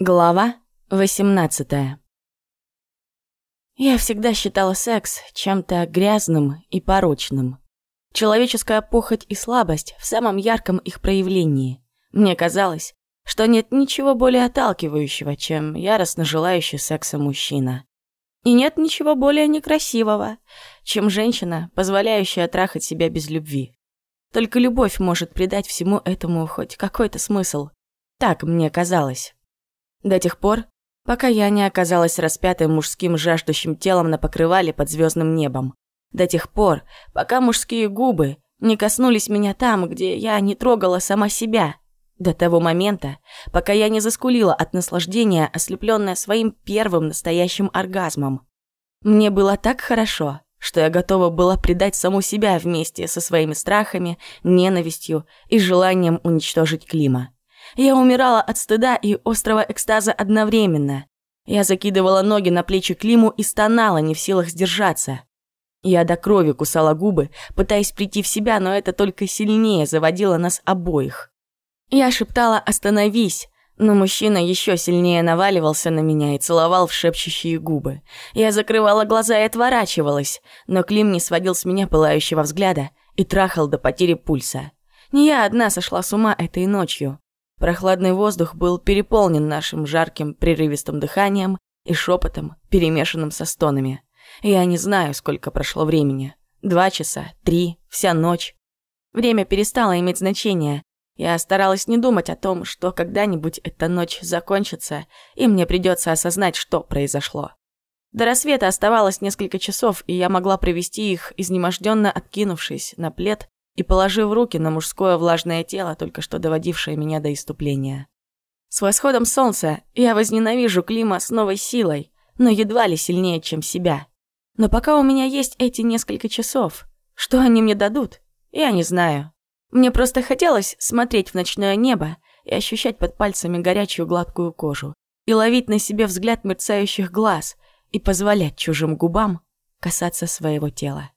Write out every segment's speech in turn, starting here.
Глава 18 Я всегда считала секс чем-то грязным и порочным. Человеческая похоть и слабость в самом ярком их проявлении. Мне казалось, что нет ничего более отталкивающего, чем яростно желающий секса мужчина. И нет ничего более некрасивого, чем женщина, позволяющая трахать себя без любви. Только любовь может придать всему этому хоть какой-то смысл. Так мне казалось. До тех пор, пока я не оказалась распятой мужским жаждущим телом на покрывале под звездным небом. До тех пор, пока мужские губы не коснулись меня там, где я не трогала сама себя. До того момента, пока я не заскулила от наслаждения, ослепленная своим первым настоящим оргазмом. Мне было так хорошо, что я готова была предать саму себя вместе со своими страхами, ненавистью и желанием уничтожить Клима. Я умирала от стыда и острого экстаза одновременно. Я закидывала ноги на плечи Климу и стонала, не в силах сдержаться. Я до крови кусала губы, пытаясь прийти в себя, но это только сильнее заводило нас обоих. Я шептала «Остановись!», но мужчина еще сильнее наваливался на меня и целовал в шепчущие губы. Я закрывала глаза и отворачивалась, но Клим не сводил с меня пылающего взгляда и трахал до потери пульса. Не я одна сошла с ума этой ночью. Прохладный воздух был переполнен нашим жарким прерывистым дыханием и шепотом, перемешанным со стонами. Я не знаю, сколько прошло времени. Два часа, три, вся ночь. Время перестало иметь значение. Я старалась не думать о том, что когда-нибудь эта ночь закончится, и мне придется осознать, что произошло. До рассвета оставалось несколько часов, и я могла провести их, изнеможденно откинувшись на плед и положив руки на мужское влажное тело, только что доводившее меня до иступления. С восходом солнца я возненавижу Клима с новой силой, но едва ли сильнее, чем себя. Но пока у меня есть эти несколько часов, что они мне дадут, я не знаю. Мне просто хотелось смотреть в ночное небо и ощущать под пальцами горячую гладкую кожу, и ловить на себе взгляд мерцающих глаз, и позволять чужим губам касаться своего тела.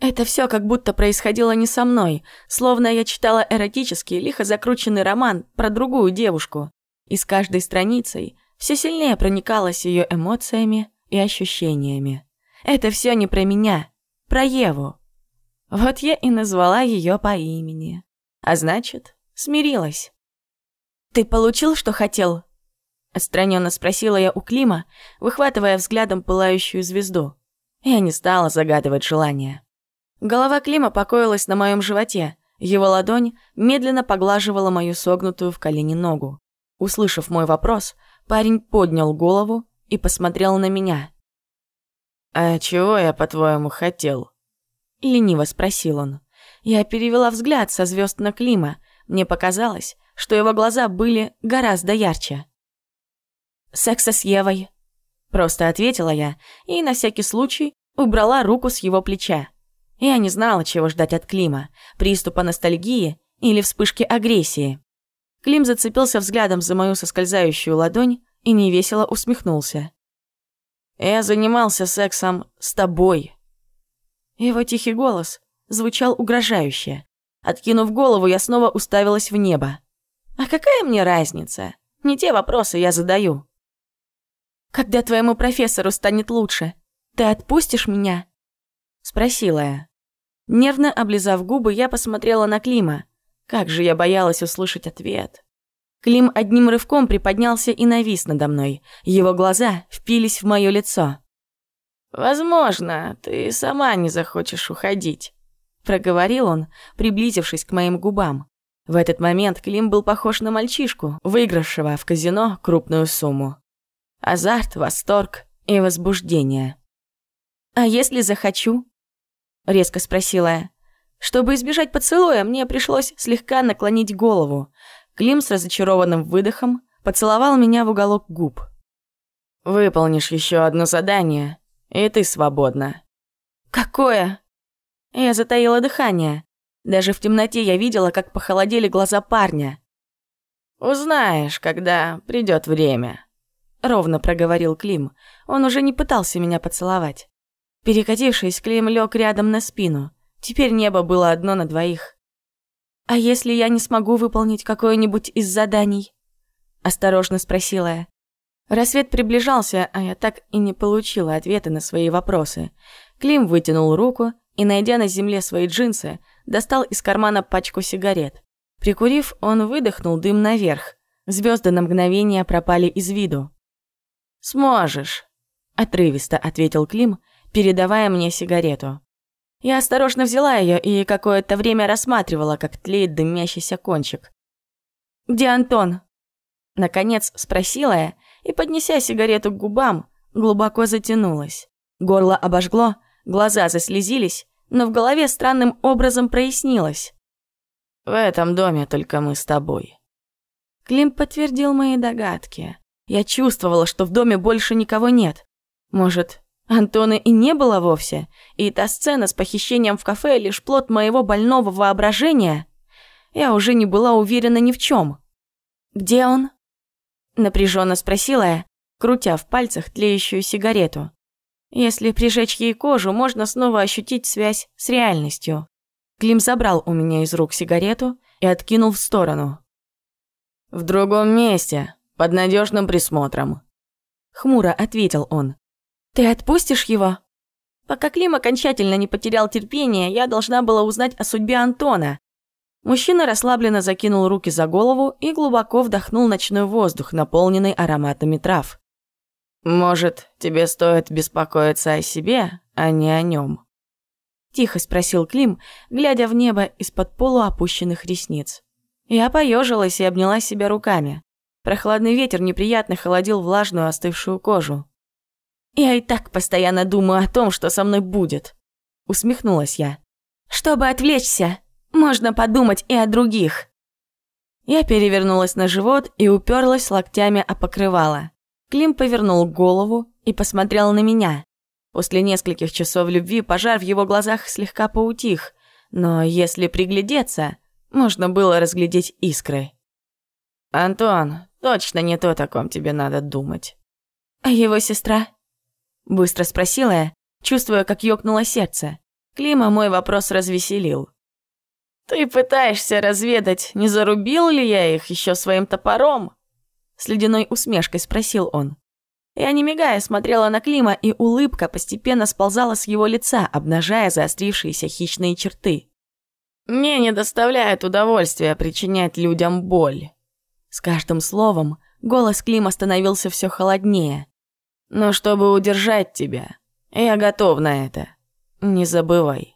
Это все как будто происходило не со мной, словно я читала эротический, лихо закрученный роман про другую девушку. И с каждой страницей все сильнее проникалась ее эмоциями и ощущениями. Это все не про меня, про Еву. Вот я и назвала ее по имени. А значит, смирилась. «Ты получил, что хотел?» Отстраненно спросила я у Клима, выхватывая взглядом пылающую звезду. Я не стала загадывать желание. Голова Клима покоилась на моем животе. Его ладонь медленно поглаживала мою согнутую в колени ногу. Услышав мой вопрос, парень поднял голову и посмотрел на меня. «А чего я, по-твоему, хотел?» Лениво спросил он. Я перевела взгляд со звезд на Клима. Мне показалось, что его глаза были гораздо ярче. «Секса с Евой», — просто ответила я и на всякий случай убрала руку с его плеча. Я не знала, чего ждать от Клима, приступа ностальгии или вспышки агрессии. Клим зацепился взглядом за мою соскользающую ладонь и невесело усмехнулся. «Я занимался сексом с тобой». Его тихий голос звучал угрожающе. Откинув голову, я снова уставилась в небо. «А какая мне разница? Не те вопросы я задаю». «Когда твоему профессору станет лучше, ты отпустишь меня?» Спросила я. Нервно облизав губы, я посмотрела на Клима. Как же я боялась услышать ответ. Клим одним рывком приподнялся и навис надо мной. Его глаза впились в мое лицо. «Возможно, ты сама не захочешь уходить», — проговорил он, приблизившись к моим губам. В этот момент Клим был похож на мальчишку, выигравшего в казино крупную сумму. Азарт, восторг и возбуждение. «А если захочу?» — резко спросила я. Чтобы избежать поцелуя, мне пришлось слегка наклонить голову. Клим с разочарованным выдохом поцеловал меня в уголок губ. «Выполнишь еще одно задание, и ты свободна». «Какое?» Я затаила дыхание. Даже в темноте я видела, как похолодели глаза парня. «Узнаешь, когда придет время», — ровно проговорил Клим. Он уже не пытался меня поцеловать. Перекатившись, Клим лег рядом на спину. Теперь небо было одно на двоих. «А если я не смогу выполнить какое-нибудь из заданий?» Осторожно спросила я. Рассвет приближался, а я так и не получила ответа на свои вопросы. Клим вытянул руку и, найдя на земле свои джинсы, достал из кармана пачку сигарет. Прикурив, он выдохнул дым наверх. Звезды на мгновение пропали из виду. «Сможешь», – отрывисто ответил Клим, передавая мне сигарету. Я осторожно взяла ее и какое-то время рассматривала, как тлеет дымящийся кончик. «Где Антон?» Наконец спросила я и, поднеся сигарету к губам, глубоко затянулась. Горло обожгло, глаза заслезились, но в голове странным образом прояснилось. «В этом доме только мы с тобой». Клим подтвердил мои догадки. Я чувствовала, что в доме больше никого нет. Может, Антона и не было вовсе, и та сцена с похищением в кафе лишь плод моего больного воображения? Я уже не была уверена ни в чем. «Где он?» Напряженно спросила я, крутя в пальцах тлеющую сигарету. Если прижечь ей кожу, можно снова ощутить связь с реальностью. Клим забрал у меня из рук сигарету и откинул в сторону. «В другом месте, под надежным присмотром», — хмуро ответил он. «Ты отпустишь его?» Пока Клим окончательно не потерял терпение, я должна была узнать о судьбе Антона, Мужчина расслабленно закинул руки за голову и глубоко вдохнул ночной воздух, наполненный ароматами трав. «Может, тебе стоит беспокоиться о себе, а не о нем? Тихо спросил Клим, глядя в небо из-под полуопущенных ресниц. Я поежилась и обняла себя руками. Прохладный ветер неприятно холодил влажную остывшую кожу. «Я и так постоянно думаю о том, что со мной будет», — усмехнулась я. «Чтобы отвлечься, можно подумать и о других. Я перевернулась на живот и уперлась локтями о покрывало. Клим повернул голову и посмотрел на меня. После нескольких часов любви пожар в его глазах слегка поутих, но если приглядеться, можно было разглядеть искры. «Антон, точно не то, о ком тебе надо думать». «А его сестра?» Быстро спросила я, чувствуя, как ёкнуло сердце. Клима мой вопрос развеселил. «Ты пытаешься разведать, не зарубил ли я их еще своим топором?» С ледяной усмешкой спросил он. Я, не мигая, смотрела на Клима, и улыбка постепенно сползала с его лица, обнажая заострившиеся хищные черты. «Мне не доставляет удовольствия причинять людям боль». С каждым словом голос Клима становился все холоднее. «Но чтобы удержать тебя, я готов на это. Не забывай».